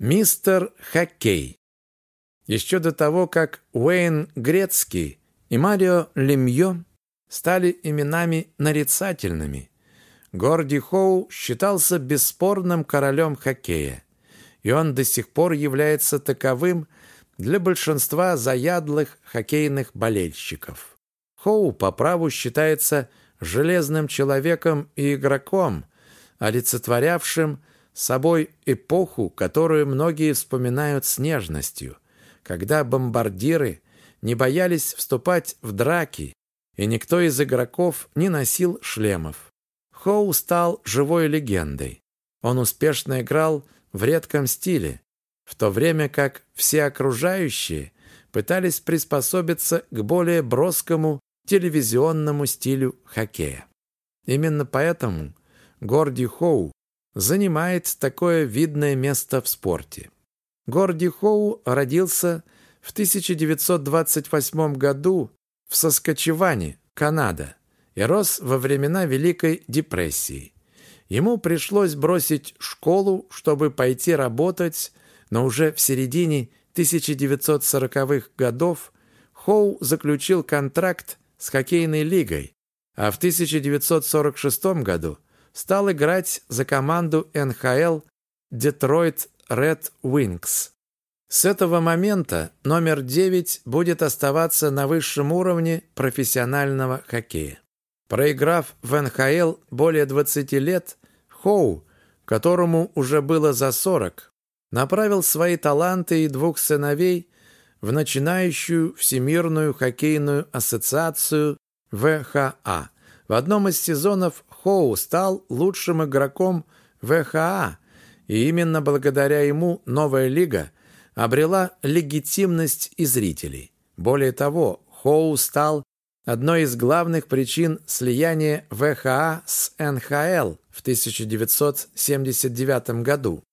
Мистер Хоккей. Еще до того, как Уэйн Грецкий и Марио Лемье стали именами нарицательными, Горди Хоу считался бесспорным королем хоккея, и он до сих пор является таковым для большинства заядлых хоккейных болельщиков. Хоу по праву считается железным человеком и игроком, олицетворявшим собой эпоху, которую многие вспоминают с нежностью, когда бомбардиры не боялись вступать в драки, и никто из игроков не носил шлемов. Хоу стал живой легендой. Он успешно играл в редком стиле, в то время как все окружающие пытались приспособиться к более броскому телевизионному стилю хоккея. Именно поэтому Горди Хоу занимает такое видное место в спорте. Горди Хоу родился в 1928 году в Соскочеване, Канада, и рос во времена Великой депрессии. Ему пришлось бросить школу, чтобы пойти работать, но уже в середине 1940-х годов Хоу заключил контракт с хоккейной лигой, а в 1946 году стал играть за команду НХЛ Detroit Red Wings. С этого момента номер 9 будет оставаться на высшем уровне профессионального хоккея. Проиграв в НХЛ более 20 лет, Хоу, которому уже было за 40, направил свои таланты и двух сыновей в начинающую Всемирную хоккейную ассоциацию ВХА. В одном из сезонов Хоу стал лучшим игроком ВХА, и именно благодаря ему новая лига обрела легитимность и зрителей. Более того, Хоу стал одной из главных причин слияния ВХА с НХЛ в 1979 году.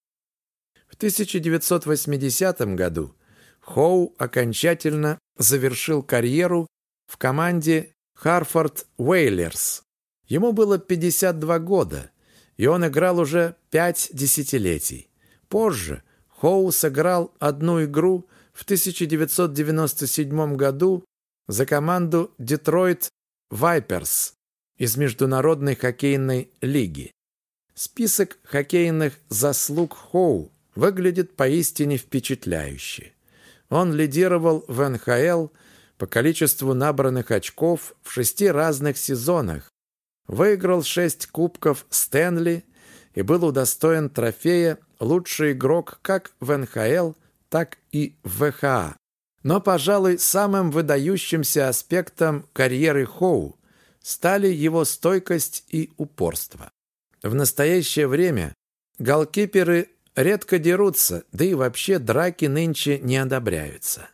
В 1980 году Хоу окончательно завершил карьеру в команде Харфорд Уэйлерс. Ему было 52 года, и он играл уже пять десятилетий. Позже Хоу сыграл одну игру в 1997 году за команду Детройт Вайперс из Международной хоккейной лиги. Список хоккейных заслуг Хоу выглядит поистине впечатляюще. Он лидировал в НХЛ по количеству набранных очков в шести разных сезонах, выиграл шесть кубков Стэнли и был удостоен трофея «Лучший игрок» как в НХЛ, так и в ВХА. Но, пожалуй, самым выдающимся аспектом карьеры Хоу стали его стойкость и упорство. В настоящее время голкиперы редко дерутся, да и вообще драки нынче не одобряются.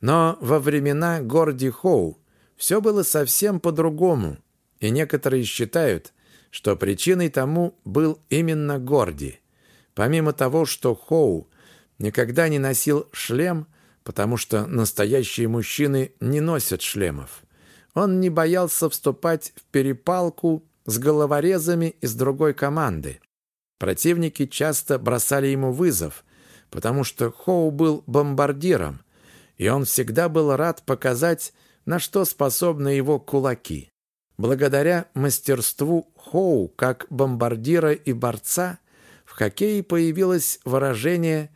Но во времена Горди Хоу все было совсем по-другому, и некоторые считают, что причиной тому был именно Горди. Помимо того, что Хоу никогда не носил шлем, потому что настоящие мужчины не носят шлемов, он не боялся вступать в перепалку с головорезами из другой команды. Противники часто бросали ему вызов, потому что Хоу был бомбардиром, и он всегда был рад показать, на что способны его кулаки. Благодаря мастерству Хоу как бомбардира и борца в хоккее появилось выражение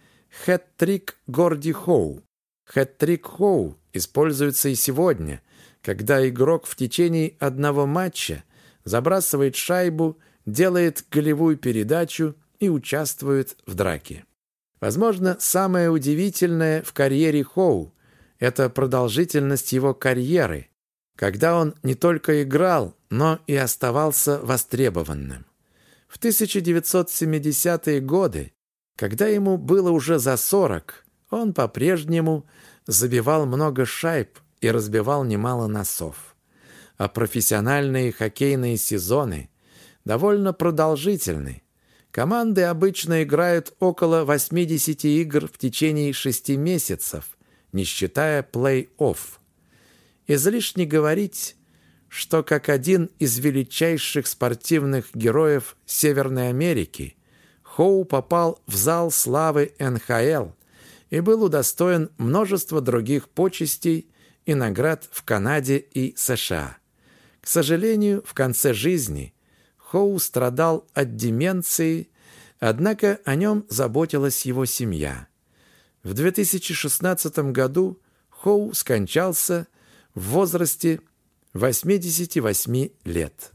«хэт-трик Горди Хоу». Хэт-трик Хоу используется и сегодня, когда игрок в течение одного матча забрасывает шайбу, делает голевую передачу и участвует в драке. Возможно, самое удивительное в карьере Хоу – это продолжительность его карьеры, когда он не только играл, но и оставался востребованным. В 1970-е годы, когда ему было уже за 40, он по-прежнему забивал много шайб и разбивал немало носов. А профессиональные хоккейные сезоны довольно продолжительны. Команды обычно играют около 80 игр в течение 6 месяцев, не считая плей-офф. Излишне говорить, что как один из величайших спортивных героев Северной Америки, Хоу попал в зал славы НХЛ и был удостоен множества других почестей и наград в Канаде и США. К сожалению, в конце жизни Хоу страдал от деменции, однако о нем заботилась его семья. В 2016 году Хоу скончался в возрасте 88 лет.